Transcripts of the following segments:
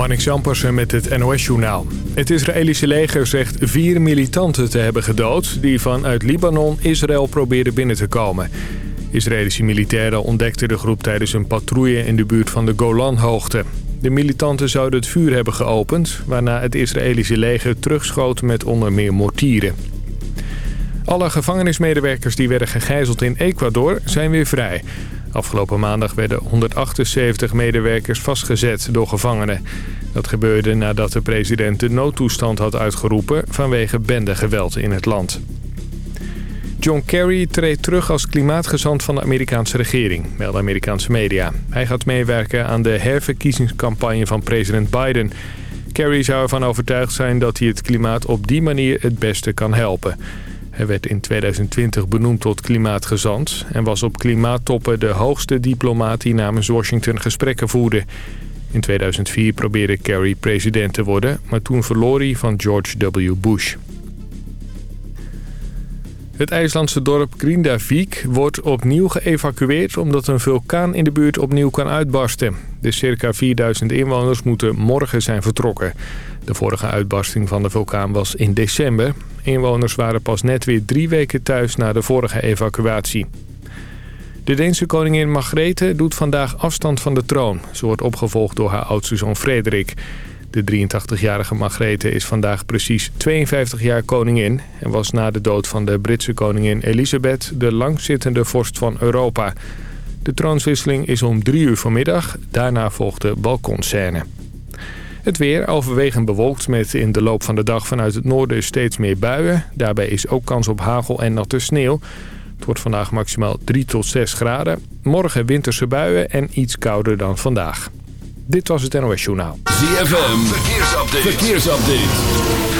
Marnix Jampersen met het NOS-journaal. Het Israëlische leger zegt vier militanten te hebben gedood... die vanuit Libanon Israël probeerden binnen te komen. Israëlische militairen ontdekten de groep tijdens een patrouille... in de buurt van de Golanhoogte. De militanten zouden het vuur hebben geopend... waarna het Israëlische leger terugschoot met onder meer mortieren. Alle gevangenismedewerkers die werden gegijzeld in Ecuador zijn weer vrij... Afgelopen maandag werden 178 medewerkers vastgezet door gevangenen. Dat gebeurde nadat de president de noodtoestand had uitgeroepen vanwege bendegeweld in het land. John Kerry treedt terug als klimaatgezant van de Amerikaanse regering, melden Amerikaanse media. Hij gaat meewerken aan de herverkiezingscampagne van president Biden. Kerry zou ervan overtuigd zijn dat hij het klimaat op die manier het beste kan helpen. Hij werd in 2020 benoemd tot klimaatgezant... en was op klimaattoppen de hoogste diplomaat die namens Washington gesprekken voerde. In 2004 probeerde Kerry president te worden... maar toen verloor hij van George W. Bush. Het IJslandse dorp Grindavik wordt opnieuw geëvacueerd... omdat een vulkaan in de buurt opnieuw kan uitbarsten. De circa 4000 inwoners moeten morgen zijn vertrokken. De vorige uitbarsting van de vulkaan was in december. Inwoners waren pas net weer drie weken thuis na de vorige evacuatie. De Deense koningin Margrethe doet vandaag afstand van de troon. Ze wordt opgevolgd door haar oudste zoon Frederik. De 83-jarige Margrethe is vandaag precies 52 jaar koningin... en was na de dood van de Britse koningin Elisabeth de langzittende vorst van Europa. De troonswisseling is om drie uur vanmiddag. Daarna volgt de balkonscène. Het weer overwegend bewolkt met in de loop van de dag vanuit het noorden steeds meer buien. Daarbij is ook kans op hagel en natte sneeuw. Het wordt vandaag maximaal 3 tot 6 graden. Morgen winterse buien en iets kouder dan vandaag. Dit was het NOS Journaal. ZFM, verkeersupdate. verkeersupdate.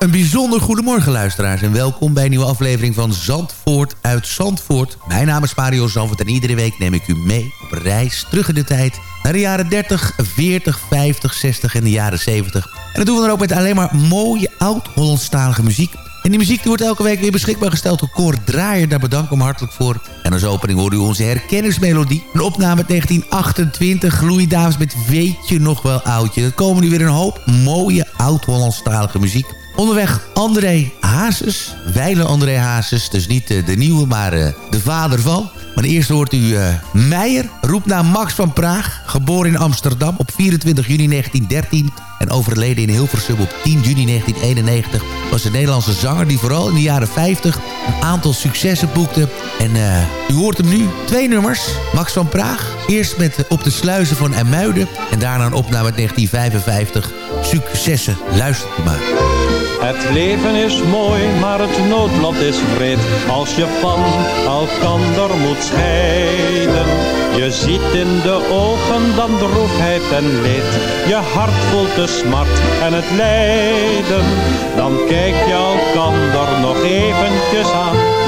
Een bijzonder goedemorgen luisteraars en welkom bij een nieuwe aflevering van Zandvoort uit Zandvoort. Mijn naam is Mario Zandvoort en iedere week neem ik u mee op reis terug in de tijd naar de jaren 30, 40, 50, 60 en de jaren 70. En dat doen we dan ook met alleen maar mooie oud-Hollandstalige muziek. En die muziek die wordt elke week weer beschikbaar gesteld door Cor Draaier. Daar bedank ik hem hartelijk voor. En als opening hoorde u onze herkenningsmelodie. Een opname uit 1928. Louis Davis met Weet je nog wel oudje. Er komen nu weer een hoop mooie oud-Hollandstalige muziek. Onderweg André Hazes. Wijle André Hazes. Dus niet uh, de nieuwe, maar uh, de vader van. Maar eerst hoort u uh, Meijer. Roepnaam Max van Praag. Geboren in Amsterdam op 24 juni 1913. En overleden in Hilversum op 10 juni 1991. Was een Nederlandse zanger die vooral in de jaren 50 een aantal successen boekte. En u hoort hem nu. Twee nummers. Max van Praag. Eerst met Op de Sluizen van Emuiden. En daarna een opname uit 1955. Successen. Luistert u maar. Het leven is mooi, maar het noodlot is wreed. Als je van elkander moet scheiden. Je ziet in de ogen dan droefheid en leed. Je hart voelt de smart en het lijden. Dan kijk je elkander nog eventjes aan.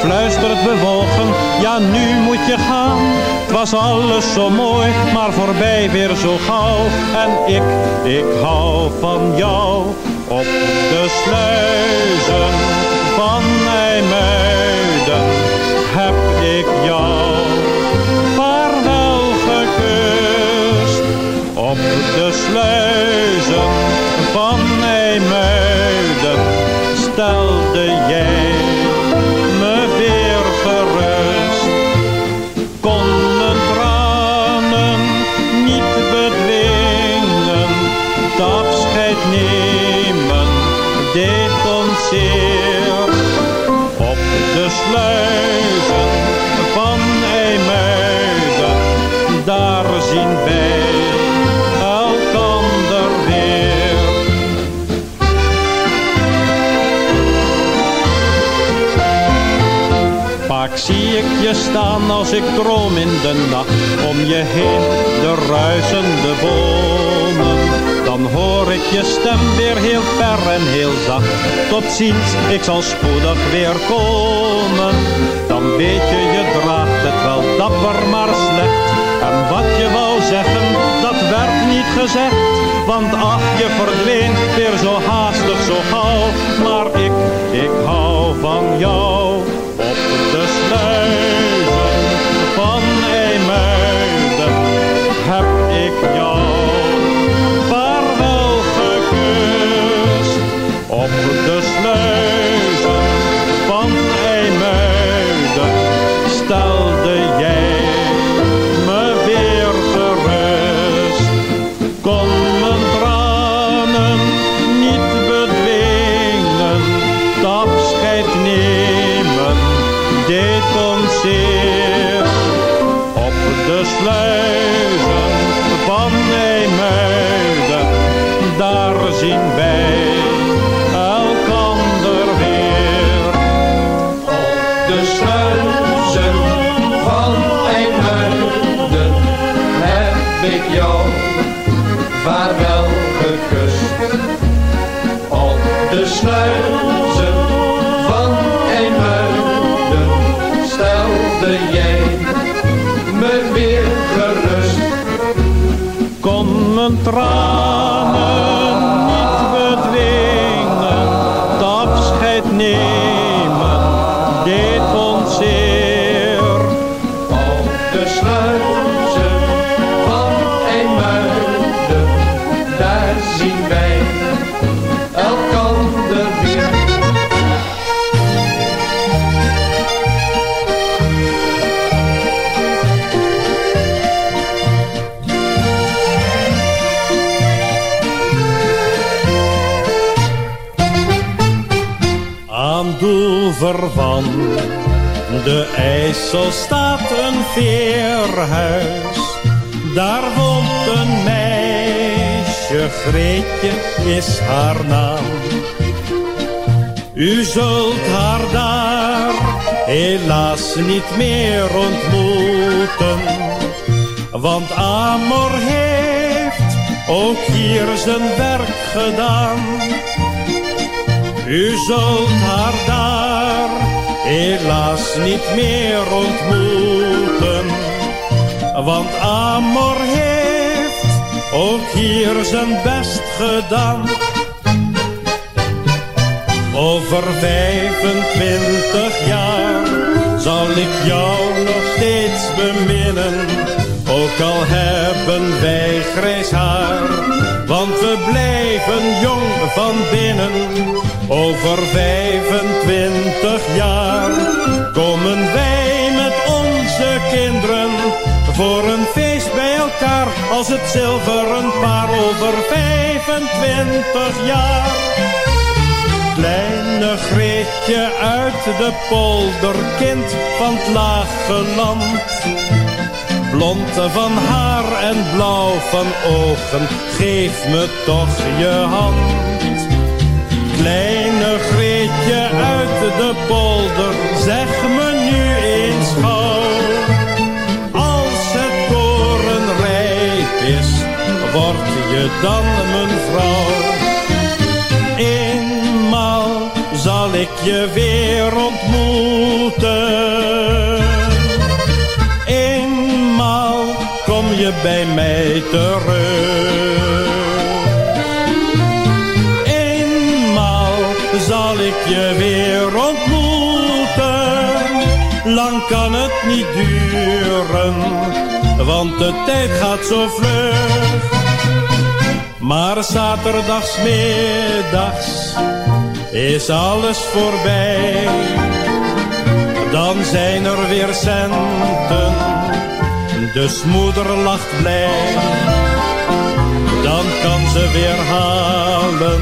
Fluistert bewogen, ja nu moet je gaan. Het was alles zo mooi, maar voorbij weer zo gauw. En ik, ik hou van jou op de sluizen van Nijmuiden heb ik jou vaarwel gekust. Op de sluizen van Nijmuiden afscheid nemen deed ons zeer. Op de sluizen van IJmuiden, daar zien wij elkander weer. Vaak zie ik je staan als ik droom in de nacht. Om je heen de ruisende bomen hoor ik je stem weer heel ver en heel zacht. Tot ziens, ik zal spoedig weer komen. Dan weet je, je draagt het wel dapper, maar slecht. En wat je wou zeggen, dat werd niet gezegd. Want ach, je verdween weer zo haastig, zo gauw. Maar ik, ik hou van jou. Zien wij elkander weer. Op de sluizen van IJmuiden heb ik jou vaarwel gekust. Op de sluizen van IJmuiden stelde jij me weer gerust. kon mijn tranen IJssel staat een veerhuis. Daar woont een meisje, Greetje is haar naam. U zult haar daar helaas niet meer ontmoeten. Want Amor heeft ook hier zijn werk gedaan. U zult haar daar helaas niet meer ontmoeten. Want Amor heeft ook hier zijn best gedaan. Over 25 jaar zal ik jou nog steeds beminnen. Ook al hebben wij grijs haar, want we blijven jong van binnen. Over 25 jaar komen wij met onze kinderen voor een feest bij elkaar als het zilveren paar over 25 jaar. Kleine Greetje uit de polder, kind van het lage land. Blond van haar en blauw van ogen, geef me toch je hand. Kleine Greetje uit de polder, zeg me nu eens gauw. Als het koren rijp is, word je dan mijn vrouw. Eenmaal zal ik je weer ontmoeten. Je bij mij terug. Eenmaal zal ik je weer ontmoeten. Lang kan het niet duren, want de tijd gaat zo vlug. Maar zaterdagsmiddags is alles voorbij. Dan zijn er weer centen, dus moeder lacht blij. Dan kan ze weer halen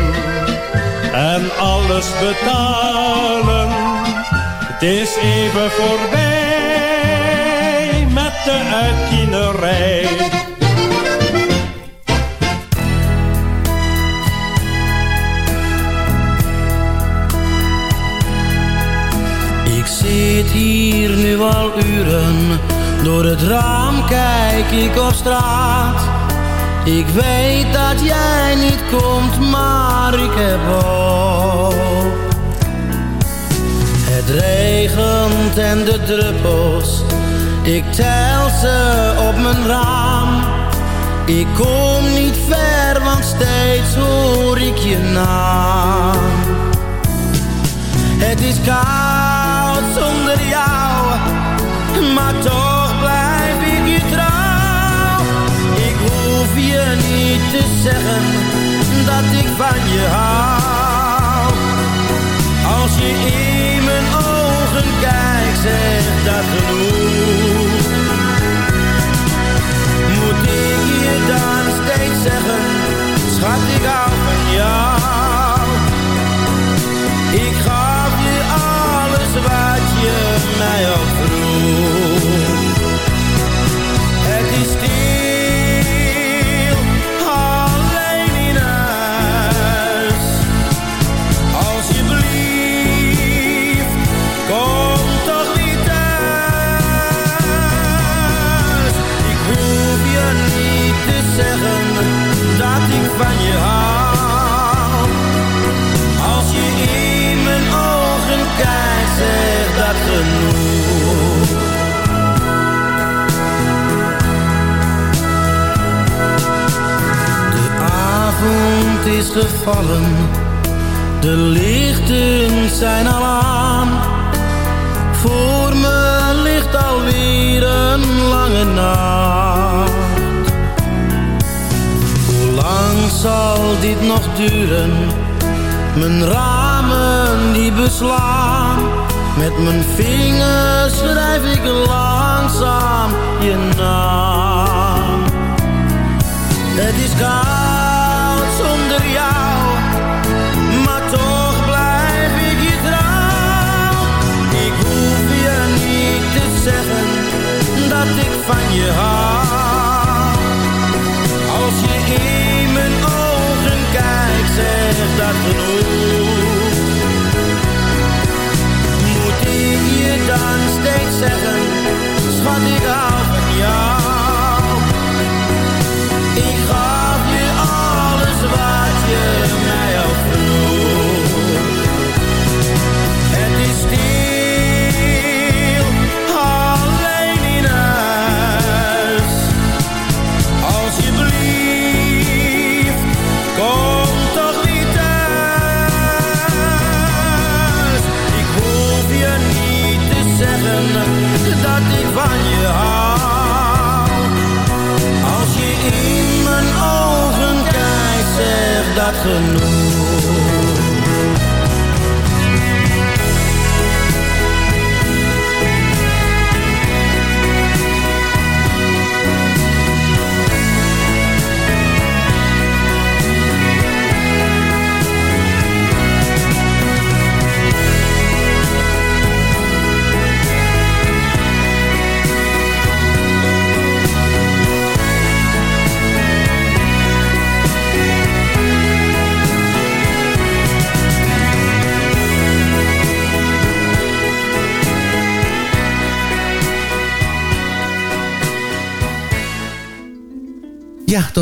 en alles betalen. Het is even voorbij met de uitkienerij. Ik zit hier nu al uren, door het raam kijk ik op straat. Ik weet dat jij niet komt, maar ik heb hoop. Het regent en de druppels, ik tel ze op mijn raam. Ik kom niet ver, want steeds hoor ik je naam. Het is koud zonder jou, maar toch te zeggen dat ik van je hou. Als je in mijn ogen kijkt, zegt dat genoeg. Moet ik je dan steeds zeggen, schat ik hou van jou. Ik van je hou. Als je in mijn ogen kijkt, zegt dat genoeg. De avond is gevallen, de lichten zijn al aan. Voor me ligt alweer een lange nacht. Zal dit nog duren? Mijn ramen die beslaan. Met mijn vingers schrijf ik langzaam je naam. Het is koud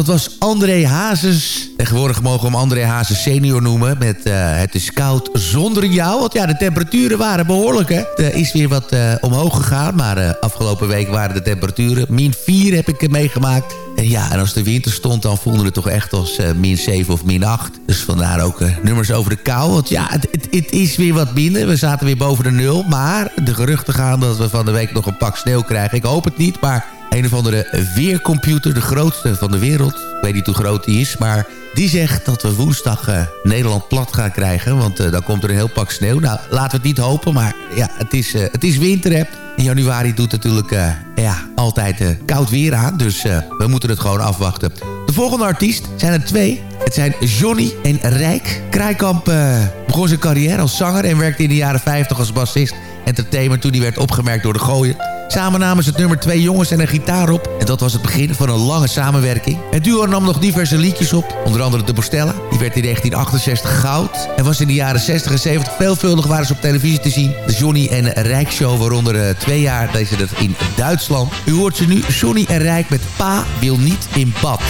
dat was André Hazes. Tegenwoordig mogen we hem André Hazes senior noemen. Met eh, Het is koud zonder jou. Want ja, de temperaturen waren behoorlijk. Hè? Er is weer wat eh, omhoog gegaan. Maar eh, afgelopen week waren de temperaturen. Min 4 heb ik meegemaakt. En ja, en als de winter stond, dan voelde het toch echt als min 7 of min 8. Dus vandaar ook nummers over de kou. Want ja, het, het, het is weer wat minder. We zaten weer boven de nul. Maar de geruchten gaan dat we van de week nog een pak sneeuw krijgen. Ik hoop het niet, maar een of andere weercomputer, de grootste van de wereld. Ik weet niet hoe groot die is, maar die zegt dat we woensdag eh, Nederland plat gaan krijgen. Want eh, dan komt er een heel pak sneeuw. Nou, laten we het niet hopen, maar ja, het is, eh, het is winter. Hè. In januari doet natuurlijk ja, altijd koud weer aan. Dus we moeten het gewoon afwachten. De volgende artiest zijn er twee. Het zijn Johnny en Rijk. Kraaikamp eh, begon zijn carrière als zanger... en werkte in de jaren 50 als bassist entertainer... toen hij werd opgemerkt door de gooien. Samen namen ze het nummer Twee Jongens en een Gitaar op. En dat was het begin van een lange samenwerking. Het duo nam nog diverse liedjes op. Onder andere De Bostella. Die werd in 1968 goud. En was in de jaren 60 en 70 veelvuldig waren ze op televisie te zien. De Johnny en Rijk Show, waaronder eh, twee jaar deze dat in Duitsland. U hoort ze nu, Johnny en Rijk met Pa wil niet in bad.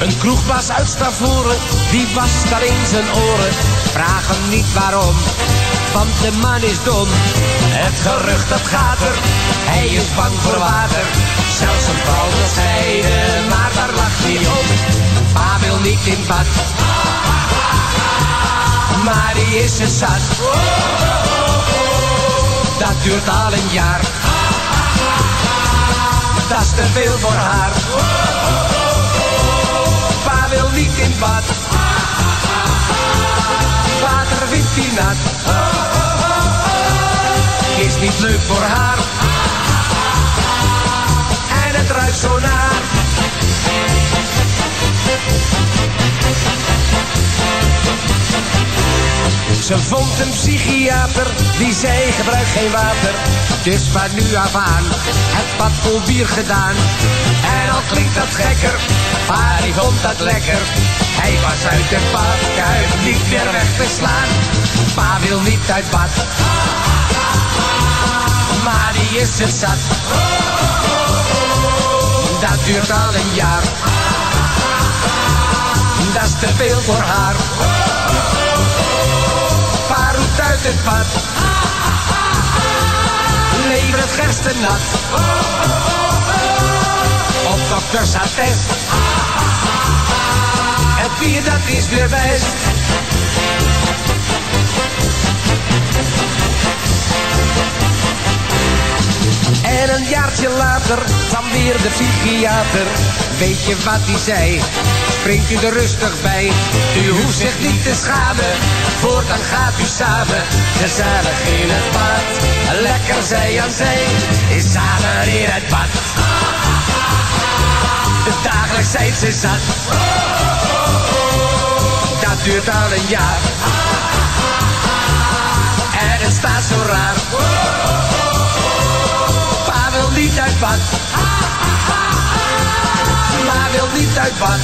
Een kroegbaas uit Stavoren, die was daar in zijn oren. Vraag hem niet waarom, want de man is dom. Het gerucht dat gaat er, hij is bang voor water. Zelfs een vrouw wil scheiden, maar daar lacht hij niet in bad. Maar die is er zat. Dat duurt al een jaar. Dat is te veel voor haar. Pa wil niet in bad. Water vindt hij nat. Is niet leuk voor haar. En het ruikt zo naar. Ze vond een psychiater die zei gebruik geen water. Dus van nu af aan het bad vol bier gedaan. En al klinkt dat gekker, maar die vond dat lekker. Hij was uit de badkuip niet meer weg te slaan. Pa wil niet uit bad, maar die is er zat. Dat duurt al een jaar, dat is te veel voor haar roept uit het bad. Lever het gersten nat. Op dokters attest. Het bier dat is weer best. En een jaartje later kwam weer de psychiater. Weet je wat hij zei? Springt u er rustig bij. U hoeft zich niet te schamen. Voortaan gaat u samen. Gezellig in het bad. Lekker zij aan zij. Is samen in het bad. Dagelijks zijn ze zat. Dat duurt al een jaar. En het staat zo raar niet uit bad. Maar wil niet uit bad.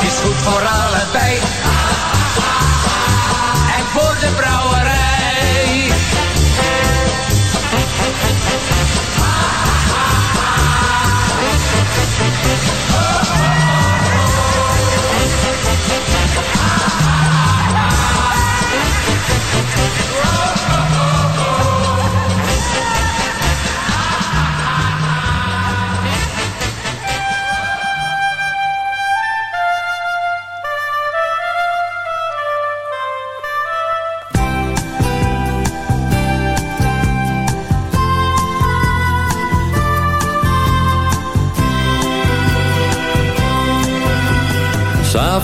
Is goed voor allebei.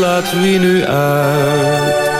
Laat wie nu uit?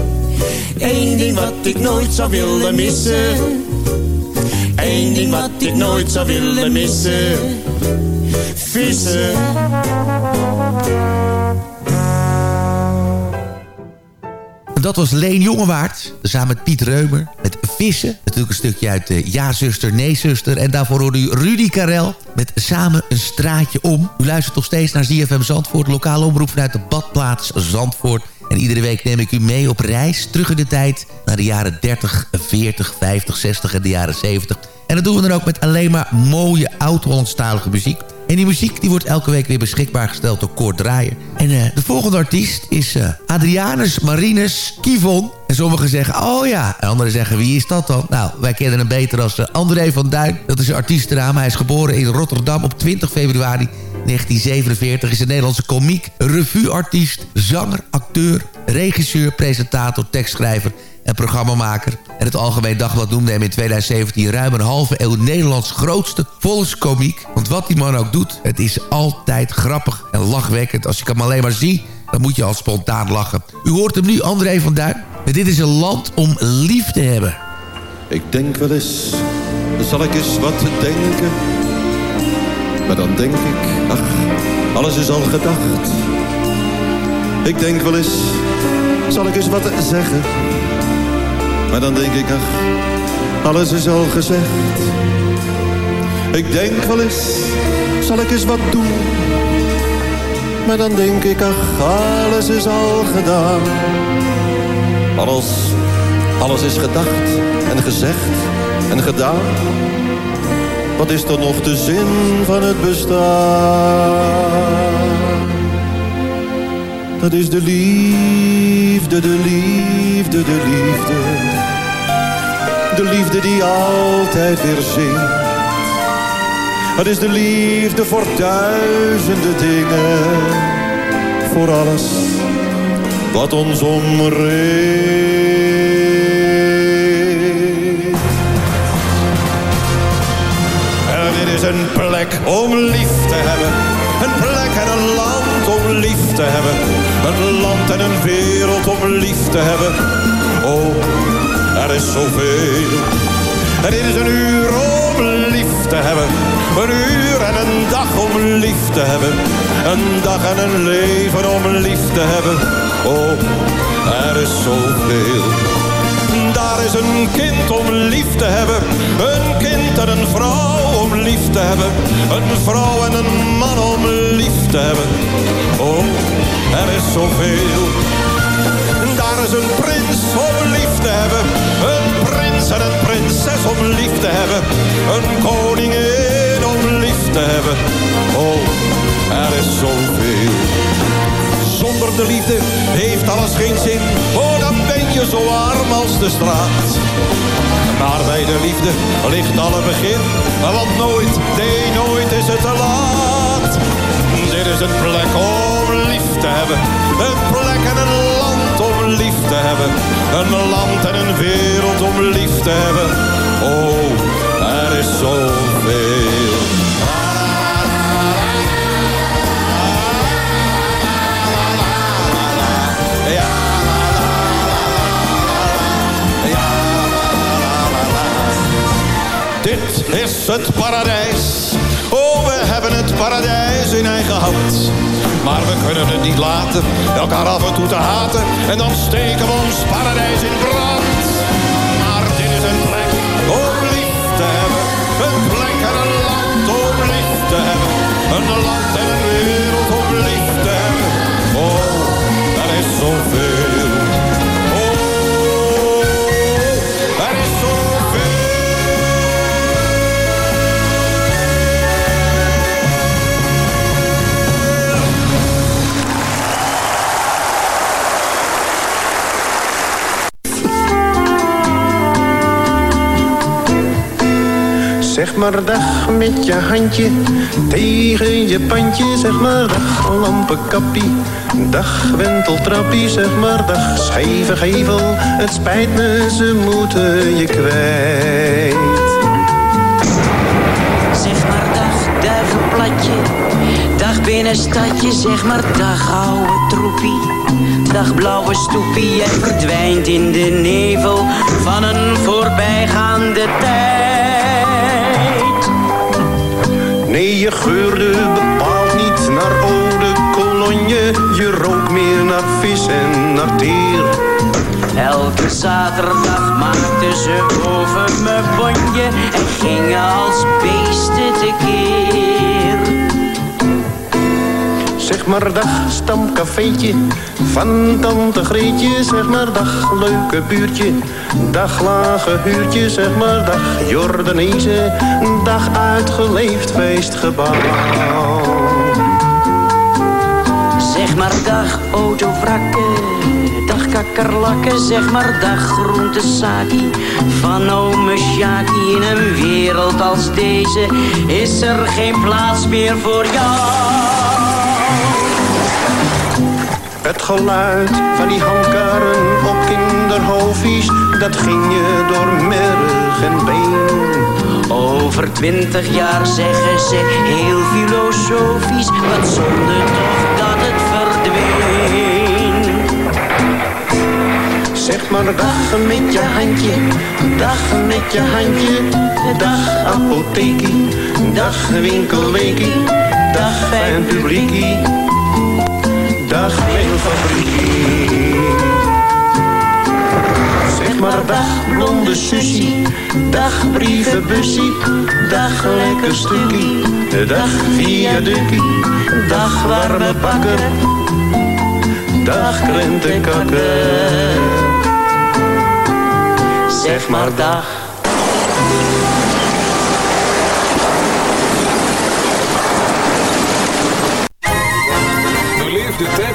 Eén ding wat ik nooit zou willen missen. Eén ding wat ik nooit zou willen missen. Vissen. Dat was Leen Jongewaard, samen met Piet Reumer, met Vissen. Natuurlijk een stukje uit de Ja Zuster, Nee Zuster. En daarvoor hoorde u Rudy Karel met Samen een straatje om. U luistert nog steeds naar ZFM Zandvoort, lokale omroep vanuit de badplaats Zandvoort. En iedere week neem ik u mee op reis terug in de tijd naar de jaren 30, 40, 50, 60 en de jaren 70. En dat doen we dan ook met alleen maar mooie oud-Hollandstalige muziek. En die muziek die wordt elke week weer beschikbaar gesteld door Koord Draaier. En eh, de volgende artiest is eh, Adrianus Marinus Kivon. En sommigen zeggen, oh ja. En anderen zeggen, wie is dat dan? Nou, wij kennen hem beter als uh, André van Duin. Dat is een artiestennaam. Hij is geboren in Rotterdam op 20 februari 1947. Is een Nederlandse komiek, revueartiest, zanger, acteur, regisseur, presentator, tekstschrijver en programmamaker. En het Algemeen Dagblad noemde hem in 2017 ruim een halve eeuw Nederlands grootste volkskomiek. Want wat die man ook doet, het is altijd grappig en lachwekkend. Als ik hem alleen maar zie, dan moet je al spontaan lachen. U hoort hem nu, André van Duin. Dit is een land om lief te hebben. Ik denk wel eens, zal ik eens wat denken? Maar dan denk ik, ach, alles is al gedacht. Ik denk wel eens, zal ik eens wat zeggen? Maar dan denk ik, ach, alles is al gezegd. Ik denk wel eens, zal ik eens wat doen? Maar dan denk ik, ach, alles is al gedaan. Alles, alles is gedacht en gezegd en gedaan. Wat is dan nog de zin van het bestaan? Dat is de liefde, de liefde, de liefde. De liefde die altijd weer zingt. Het is de liefde voor duizenden dingen. Voor alles wat ons omringt. Om lief te hebben. Een plek en een land om lief te hebben. Een land en een wereld om lief te hebben. Oh, er is zoveel. Dit is een uur om lief te hebben. Een uur en een dag om lief te hebben. Een dag en een leven om lief te hebben. Oh, er is zoveel. Is een kind om lief te hebben. Een kind en een vrouw om lief te hebben. Een vrouw en een man om lief te hebben. Oh, er is zoveel. Daar is een prins om lief te hebben. Een prins en een prinses om lief te hebben. Een koningin om lief te hebben. Oh, er is zoveel. Zonder de liefde heeft alles geen zin. Oh, je zo arm als de straat. Maar bij de liefde ligt alle begin. Want nooit, nee, nooit is het te laat. Dit is een plek om lief te hebben. Een plek en een land om lief te hebben. Een land en een wereld om lief te hebben. Oh, er is zoveel. Dit is het paradijs. Oh, we hebben het paradijs in eigen hand. Maar we kunnen het niet laten elkaar af en toe te haten. En dan steken we ons paradijs in brand. Maar dit is een plek om lief te hebben. Een plek en een land om lief te hebben. Een land en een wereld om lief te hebben. Oh, er is zoveel. Zeg maar dag met je handje tegen je pandje. Zeg maar dag lampenkappie, dag wenteltrappie. Zeg maar dag scheve gevel, het spijt me, ze moeten je kwijt. Zeg maar dag, duivenplatje. Dag binnenstadje, zeg maar dag ouwe troepie. Dag blauwe stoepie, jij verdwijnt in de nevel van een voorbijgaande tijd. Je geurde bepaald niet naar eau de cologne. Je rook meer naar vis en naar teer. Elke zaterdag maakten ze over mijn bonje en gingen als beesten tekeer. Zeg maar dag stamcafeetje van tante Greetje. Zeg maar dag leuke buurtje, dag lage huurtje. Zeg maar dag Jordanezen, dag uitgeleefd feestgebouw. Zeg maar dag autovrakken, dag kakkerlakken, zeg maar dag groentesaki van ome Sjaki. In een wereld als deze is er geen plaats meer voor jou. Het geluid van die handkarren op kinderhoofdjes, dat ging je door merg en been. Over twintig jaar zeggen ze heel filosofisch, wat zonde toch dat het verdween. Zeg maar dag met je handje, dag met je handje, dag apothekie, dag winkelweekie, dag fijn publiekie, dag mailfabriekie. Zeg maar dag blonde susie, dag brievenbussie, dag lekker stukkie, dag viaductie, dag warme bakker, dag krentenkakker. Zeg maar dag.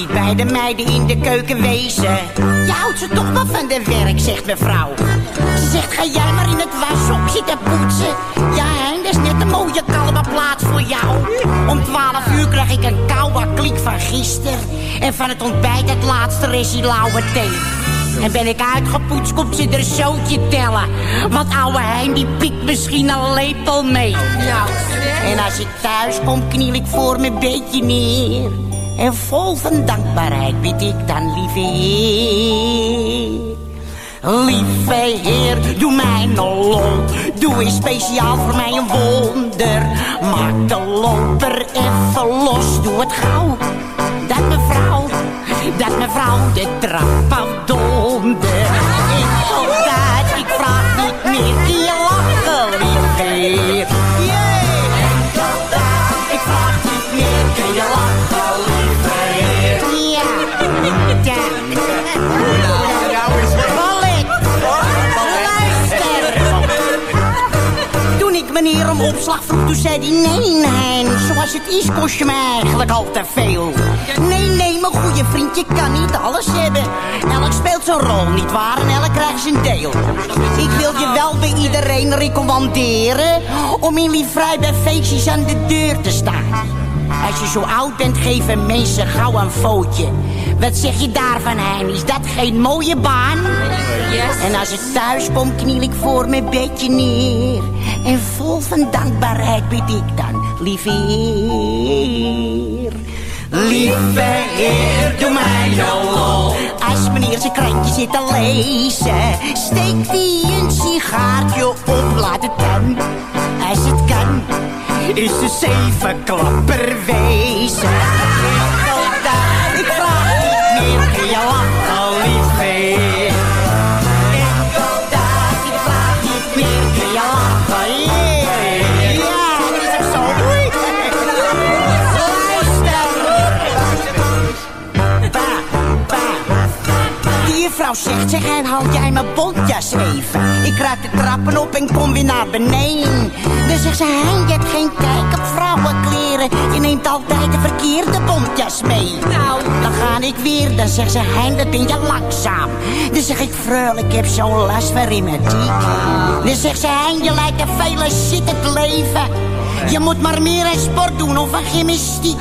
niet bij de meiden in de keuken wezen. Je houdt ze toch wel van de werk, zegt mevrouw. Ze zegt, ga jij maar in het washok zitten poetsen. Ja, hein, dat is net een mooie kalme plaats voor jou. Om 12 uur krijg ik een koude kliek van gister. En van het ontbijt het laatste restie lauwe thee. En ben ik uitgepoetst, komt ze er zootje tellen. Want ouwe Hein, die pikt misschien een lepel mee. En als ik thuis kom, kniel ik voor mijn beetje neer. En vol van dankbaarheid bid ik dan, lieve Heer. Lieve Heer, doe mij een lol. Doe eens speciaal voor mij een wonder. Maak de loper even los, doe het gauw. Dat mevrouw, dat mevrouw de trap afdonder. Ik meneer om opslag vroeg, toen zei hij... Nee, nee, zoals het is kost je me eigenlijk al te veel. Nee, nee, mijn goede vriend, je kan niet alles hebben. Elk speelt zijn rol, niet waar, en elk krijgt zijn deel. Ik wil je wel bij iedereen recommanderen... om in liefvrij bij feestjes aan de deur te staan. Als je zo oud bent, geven mensen gauw een footje. Wat zeg je daarvan, Hein? Is dat geen mooie baan? En als ik thuis kom, kniel ik voor mijn bedje neer. En vol van dankbaarheid bid ik dan, lieve Heer. Lieve Heer, doe mij een lol. Als meneer zijn krantje zit te lezen, steekt hij een sigaartje op, laat het dan. Als het kan, is de zeven klapper wezen. Ik vraag niet meer, kun je lachen, juffrouw zegt, zeg en haal jij mijn bontjas even. Ik kruip de trappen op en kom weer naar beneden. Dan zegt ze, hein, je hebt geen kijk op vrouwenkleren. Je neemt altijd de verkeerde bontjas mee. Nou, dan ga ik weer, dan zegt ze, hein, dat ben je langzaam. Dan zeg ik, freul, ik heb zo'n last van rheumatiek. Dan zegt ze, hein, je lijkt een vele shit het leven. Je moet maar meer aan sport doen of aan gymnastiek.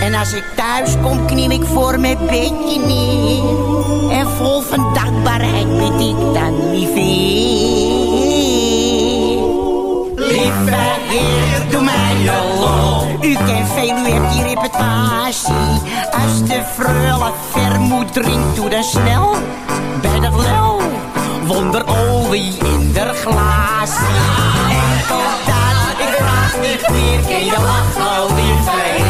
En als ik thuis kom, kniel ik voor mijn bedje neer. En vol van dankbaarheid bid ik dan, lieve Heer. Lieve Heer, doe mij lol. U kent veel, u hebt die reputatie. Als de freule vermoed drinkt, doe dan snel bij dat lel. Wonderolie in der glaas. Enkel dat, ik vraag niet meer, kun je lachen, lieve Heer.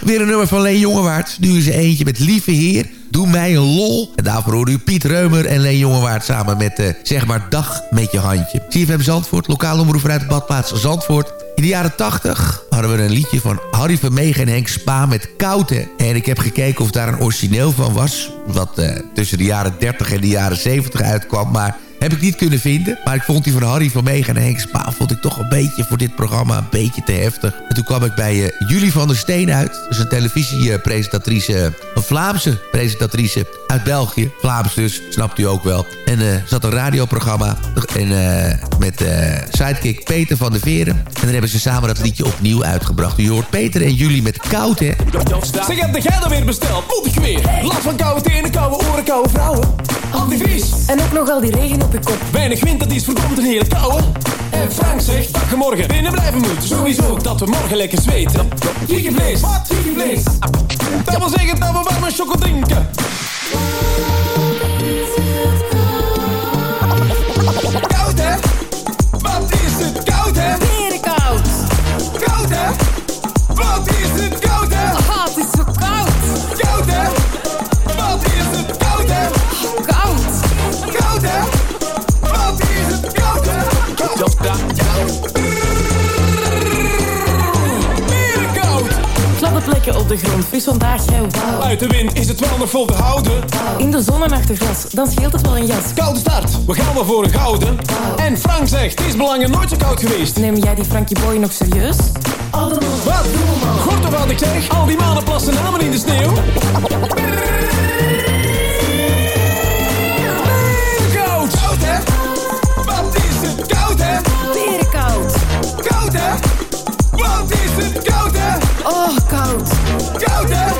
Weer een nummer van Leen Jongewaard. Nu is er eentje met Lieve Heer. Doe mij een lol. En daarvoor hoorde u Piet Reumer en Leen Jongewaard samen met uh, zeg maar Dag met je handje. CFM Zandvoort, lokale omroep vanuit de badplaats Zandvoort. In de jaren 80 hadden we een liedje van Harry Vermegen en Henk Spa met Kouten. En ik heb gekeken of daar een origineel van was. Wat uh, tussen de jaren 30 en de jaren 70 uitkwam. Maar heb ik niet kunnen vinden. Maar ik vond die van Harry van Meegen en Henk Spaan... vond ik toch een beetje voor dit programma een beetje te heftig. En toen kwam ik bij uh, Julie van der Steen uit. Dus een televisiepresentatrice, een Vlaamse presentatrice uit België. Vlaams dus, snapt u ook wel. En uh, ze had een radioprogramma en, uh, met sidekick Peter van der Veren. En dan hebben ze samen dat liedje opnieuw uitgebracht. U hoort Peter en Julie met Koud, hè? Zeg, heb jij dat weer besteld? Moet ik weer? Last van koude tenen, koude oren, koude vrouwen. Antivries. En ook nog al die regen Weinig wind, dat is verdomd een hele koude. En Frank zegt, je morgen binnen blijven moet. Sowieso, dat we morgen lekker zweten. Vlees. Wat? Vlees. Dat wil zeggen dat we warme choco drinken. De grond, fris vandaag jij wauw. Uit de wind is het wel nog vol te houden. In de zon en achter glas, dan scheelt het wel een jas. Koude start, we gaan wel voor een gouden. En Frank zegt, het is belangen nooit zo koud geweest. Neem jij die Frankie Boy nog serieus? Wat? Goed of wat ik zeg? Al die mannen plassen namen in de sneeuw. Koud. Koud, hè? Wat is het koud, hè? Weer koud. Koud, hè? Wat is het koud, hè? Oh, koud. down.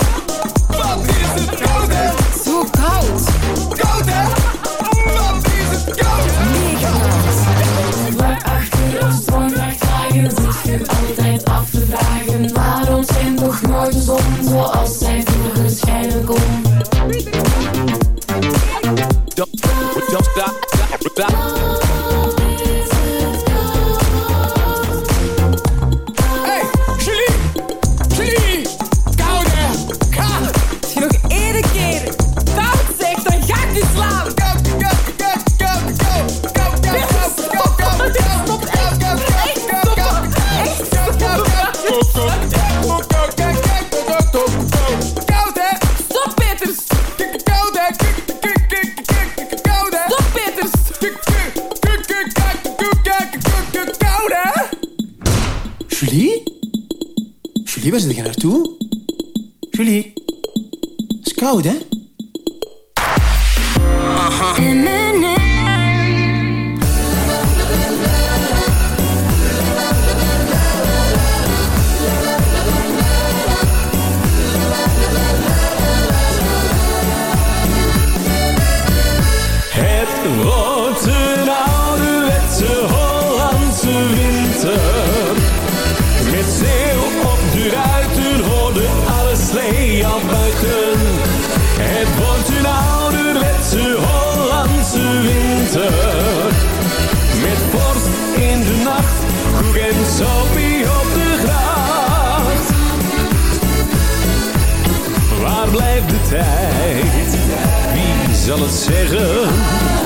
Koek en soppie op de gracht. Waar blijft de tijd? Wie zal het zeggen?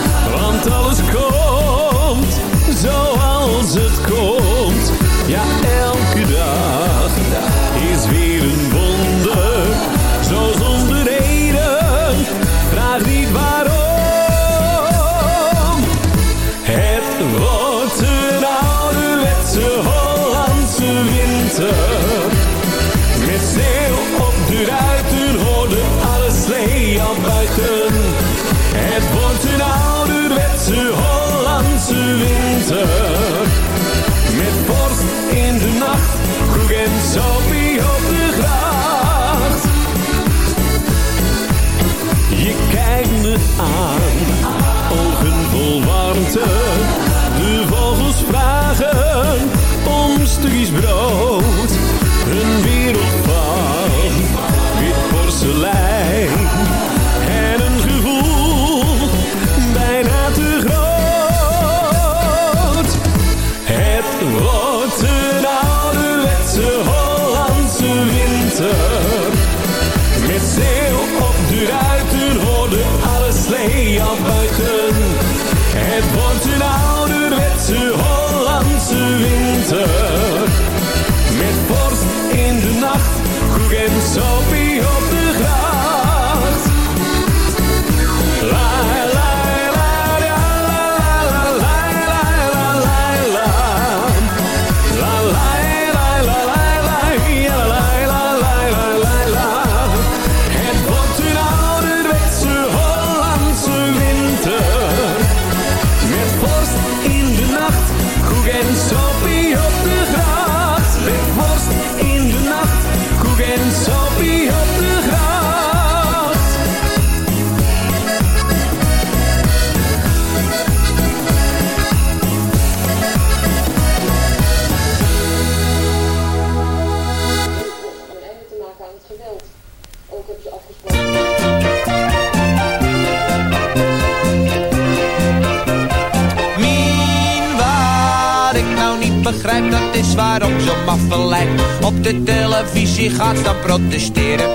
De televisie gaat staan protesteren.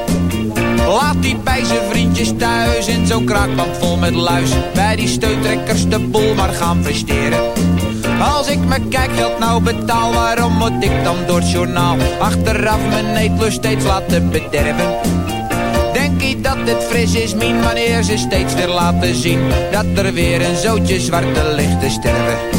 Laat die bij vriendjes thuis in zo'n kraakband vol met luis. Bij die steuntrekkers de boel maar gaan versteren. Als ik me kijkgeld nou betaal, waarom moet ik dan door het journaal achteraf mijn eetlust steeds laten bederven? Denk je dat het fris is, min, wanneer ze steeds weer laten zien dat er weer een zootje zwarte lichten sterven?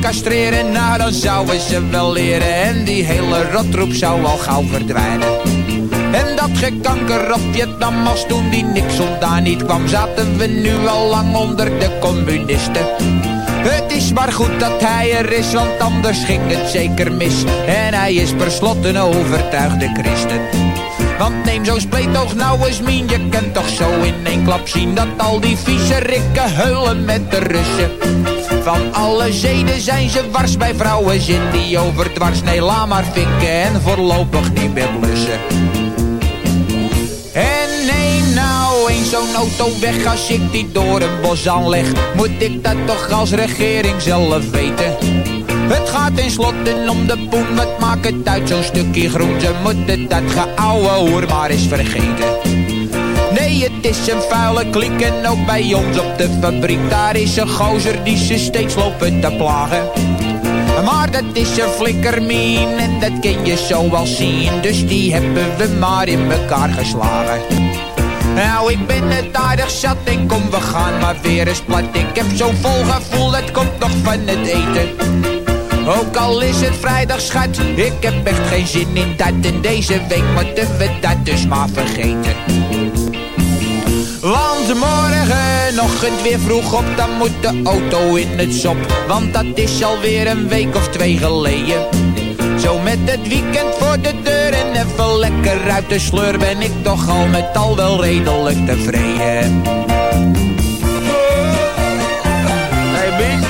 Castreren, nou dan zouden ze wel leren. En die hele rotroep zou al gauw verdwijnen. En dat gekanker op Vietnam als toen die Nixon daar niet kwam Zaten we nu al lang onder de communisten. Het is maar goed dat hij er is, want anders ging het zeker mis. En hij is per slot een overtuigde christen. Want neem zo'n spleetoog nou eens mien Je kunt toch zo in één klap zien Dat al die vieze rikken huilen met de Russen Van alle zeden zijn ze wars bij vrouwen Zin die overdwars Nee, laat maar fikken en voorlopig niet meer blussen en neem nou eens zo'n auto weg als ik die door een bos aanleg. Moet ik dat toch als regering zelf weten? Het gaat tenslotte om de poen, wat maakt het uit zo'n stukje groente? Moet het dat geouwe hoer maar eens vergeten. Het is een vuile klik en ook bij ons op de fabriek. Daar is een gozer die ze steeds lopen te plagen. Maar dat is een flikkermien en dat kun je zo wel zien. Dus die hebben we maar in elkaar geslagen. Nou, ik ben het aardig zat en kom, we gaan maar weer eens plat. Ik heb zo'n vol gevoel, het komt nog van het eten. Ook al is het vrijdag, schat, ik heb echt geen zin in dat. En deze week moeten we dat dus maar vergeten. Want morgenochtend weer vroeg op, dan moet de auto in het sop. Want dat is alweer een week of twee geleden. Zo met het weekend voor de deur en even lekker uit de sleur ben ik toch al met al wel redelijk tevreden. Hey Bien,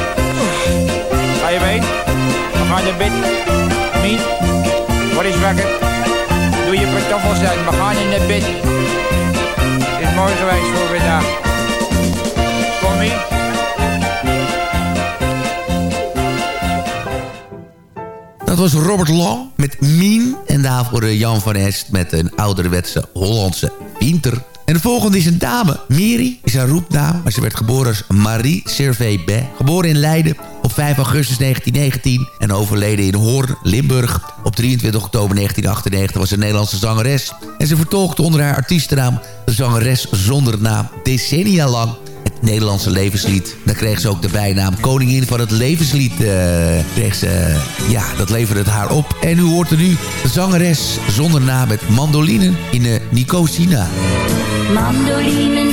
ga je mee? We gaan naar bed. Wat is wakker? Doe je pantoffels uit, we gaan in naar bed mooi geweest voor vandaag. Dat was Robert Law met Mien. En daarvoor eh, Jan van Est met een ouderwetse Hollandse winter. En de volgende is een dame. Miri is haar roepnaam, maar ze werd geboren als Marie Servet Bay. Geboren in Leiden op 5 augustus 1919 en overleden in Hoorn, Limburg. Op 23 oktober 1998 was een Nederlandse zangeres. En ze vertolkte onder haar artiestennaam de zangeres zonder naam decennia lang Nederlandse levenslied. Dan kreeg ze ook de bijnaam Koningin van het Levenslied. Uh, kreeg ze, ja, dat leverde het haar op. En u hoort er nu de zangeres zonder naam met mandolinen in de Nicosina. Mandolinen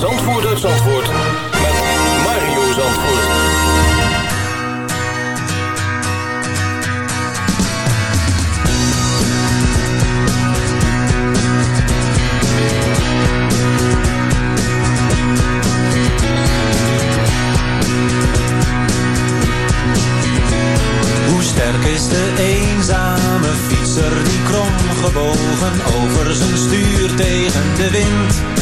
Zandvoort uit Zandvoort. Met Mario Zandvoort. Hoe sterk is de eenzame fietser die krom gebogen over zijn stuur tegen de wind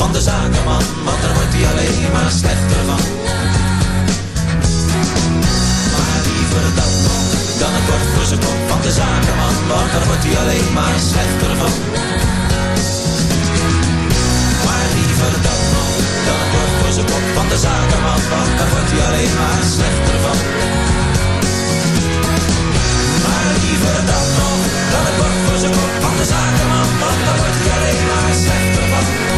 de zakenman, want daar wordt hij alleen maar slechter van. Maar liever dat nog dan het bord voor zijn kop van de zakenman, want daar wordt hij alleen maar slechter van. Maar liever dat nog dan het bord voor zijn kop van de zakenman, want daar wordt hij alleen maar slechter van. Maar liever dat nog dan het bord voor zijn kop van de zakenman, want daar wordt hij alleen maar slechter van.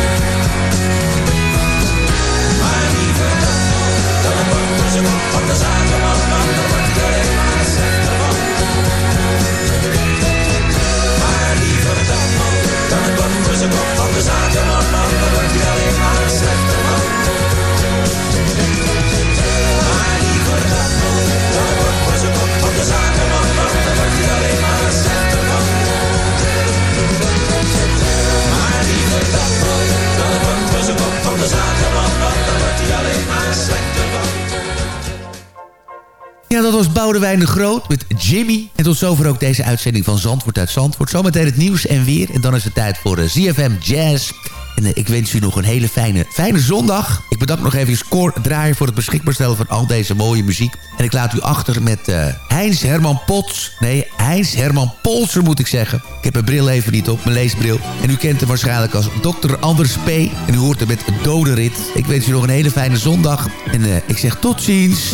Van de zakenman, want daar wordt hij alleen maar slechter was Boudewijn de Groot met Jimmy. En tot zover ook deze uitzending van Zandvoort uit Zandvoort. Zometeen het nieuws en weer. En dan is het tijd voor uh, ZFM Jazz. En uh, ik wens u nog een hele fijne, fijne zondag. Ik bedank nog even Cor Draaier voor het beschikbaar stellen van al deze mooie muziek. En ik laat u achter met uh, Heinz Herman Pots. Nee, Heinz Herman Polser moet ik zeggen. Ik heb mijn bril even niet op, mijn leesbril. En u kent hem waarschijnlijk als Dr. Anders P. En u hoort hem met Dodenrit. Ik wens u nog een hele fijne zondag. En ik zeg tot ziens.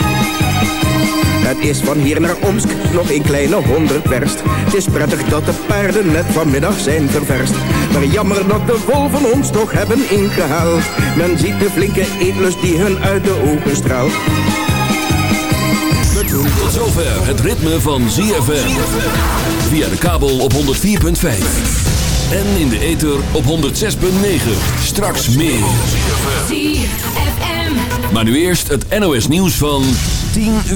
Is van hier naar Omsk nog een kleine honderd werst. Het is prettig dat de paarden net vanmiddag zijn ververst. Maar jammer dat de wolven ons toch hebben ingehaald. Men ziet de flinke eetlust die hun uit de ogen straalt. Tot zover het ritme van ZFM. Via de kabel op 104.5. En in de ether op 106.9. Straks meer. ZFM. Maar nu eerst het NOS nieuws van 10 uur.